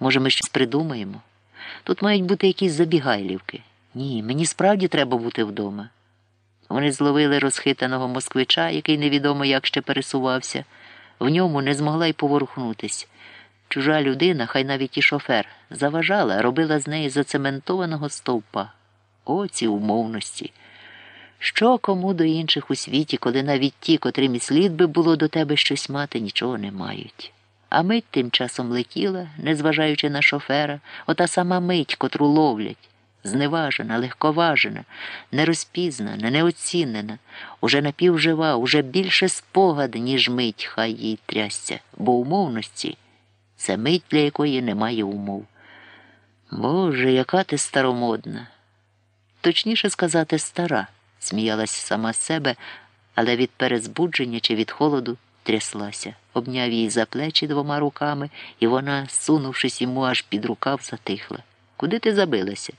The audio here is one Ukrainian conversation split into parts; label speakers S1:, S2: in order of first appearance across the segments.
S1: Може, ми щось придумаємо? Тут мають бути якісь забігайлівки. Ні, мені справді треба бути вдома. Вони зловили розхитаного москвича, який невідомо як ще пересувався. В ньому не змогла й поворухнутись. Чужа людина, хай навіть і шофер, заважала, робила з неї зацементованого стовпа. О, ці умовності. Що кому до інших у світі, коли навіть ті, котрим і слід би було до тебе щось мати, нічого не мають. А мить тим часом летіла, незважаючи на шофера, ота сама мить, котру ловлять, зневажена, легковажена, нерозпізнана, неоцінена, уже напівжива, уже більше спогад, ніж мить, хай їй трясся, бо умовності це мить, для якої немає умов. Боже, яка ти старомодна. Точніше сказати, стара, сміялась сама себе, але від перезбудження чи від холоду тряслася, обняв її за плечі двома руками, і вона, сунувшись йому аж під рукав, затихла. Куди ти забилася?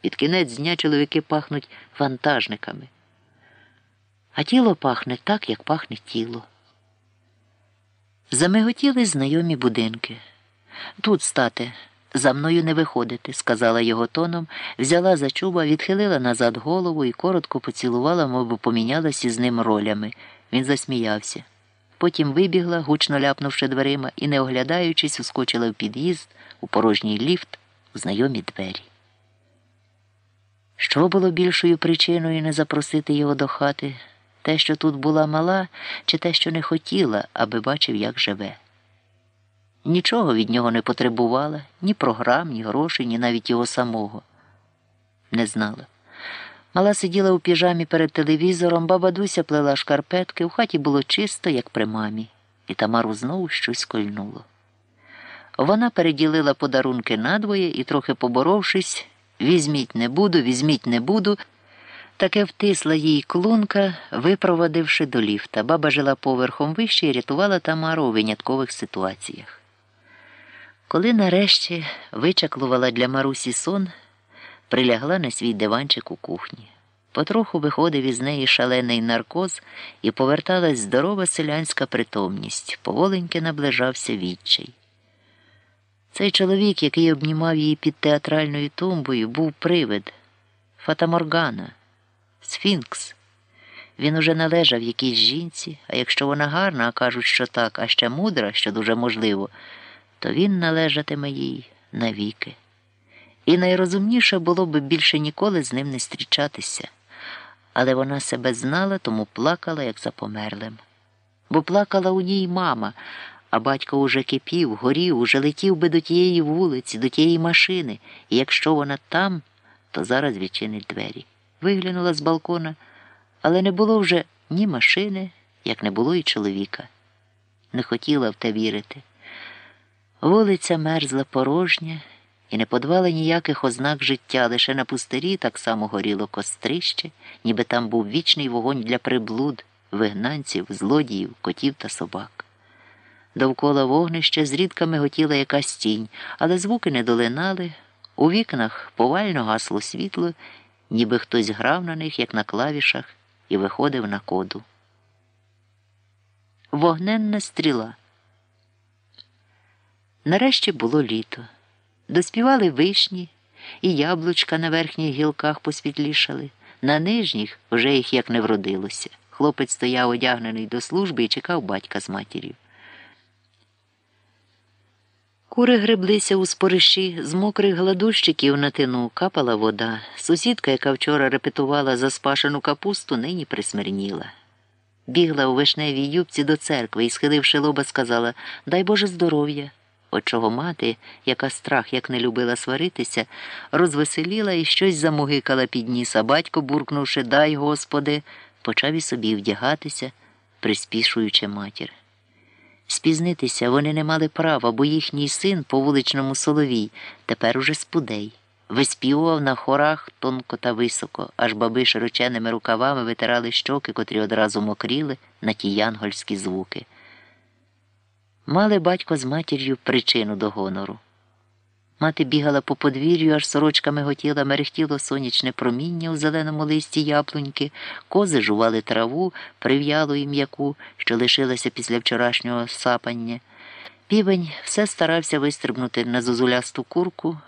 S1: Під кінець дня чоловіки пахнуть вантажниками. А тіло пахне так, як пахне тіло. Замиготіли знайомі будинки. Тут стати, за мною не виходити, сказала його тоном, взяла за чуба, відхилила назад голову і коротко поцілувала, мов помінялася з ним ролями. Він засміявся. Потім вибігла, гучно ляпнувши дверима, і, не оглядаючись, ускочила в під'їзд, у порожній ліфт, у знайомі двері. Що було більшою причиною не запросити його до хати? Те, що тут була мала, чи те, що не хотіла, аби бачив, як живе. Нічого від нього не потребувала, ні програм, ні грошей, ні навіть його самого. Не знала. Мала сиділа у піжамі перед телевізором, баба Дуся плела шкарпетки, у хаті було чисто, як при мамі, і Тамару знову щось кольнуло. Вона переділила подарунки надвоє і, трохи поборовшись, візьміть не буду, візьміть не буду. Таке втисла їй клунка, випровадивши до ліфта. Баба жила поверхом вище і рятувала Тамару у виняткових ситуаціях. Коли нарешті вичаклувала для Марусі сон, прилягла на свій диванчик у кухні. Потроху виходив із неї шалений наркоз і поверталась здорова селянська притомність, поволеньки наближався відчай. Цей чоловік, який обнімав її під театральною тумбою, був привид Фатаморгана, Сфінкс. Він уже належав якійсь жінці, а якщо вона гарна, а кажуть, що так, а ще мудра, що дуже можливо, то він належатиме їй навіки. І найрозумніше було би більше ніколи з ним не зустрічатися. Але вона себе знала, тому плакала, як за померлим. Бо плакала у ній мама, а батько уже кипів, горів, уже летів би до тієї вулиці, до тієї машини, і якщо вона там, то зараз відчинить двері. Виглянула з балкона, але не було вже ні машини, як не було і чоловіка. Не хотіла в те вірити. Вулиця мерзла порожня і не подавала ніяких ознак життя, лише на пустирі так само горіло кострище, ніби там був вічний вогонь для приблуд, вигнанців, злодіїв, котів та собак. Довкола вогнища зрідка миготіла якась тінь, але звуки не долинали. У вікнах повально гасло світло, ніби хтось грав на них, як на клавішах, і виходив на коду. Вогненна стріла. Нарешті було літо. Доспівали вишні, і яблучка на верхніх гілках посвітлішали, на нижніх вже їх як не вродилося. Хлопець стояв одягнений до служби і чекав батька з матір'ю. Кури греблися у спориші, з мокрих гладущиків на тину капала вода. Сусідка, яка вчора репетувала заспашену капусту, нині присмирніла. Бігла у вишневій юбці до церкви і, схиливши лоба, сказала Дай Боже здоров'я. От чого мати, яка страх як не любила сваритися, розвеселіла і щось замугикала під ніс, а батько, буркнувши Дай Господи, почав і собі вдягатися, приспішуючи матір. Спізнитися вони не мали права, бо їхній син по вуличному соловій, тепер уже спудей, виспівував на хорах тонко та високо, аж баби широченими рукавами витирали щоки, котрі одразу мокріли на ті янгольські звуки. Мали батько з матір'ю причину до гонору. Мати бігала по подвір'ю, аж сорочками готіла, мерехтіло сонячне проміння у зеленому листі яблуньки, кози жували траву, прив'ялу і м'яку, що лишилася після вчорашнього сапання. Півень все старався вистрибнути на зозулясту курку,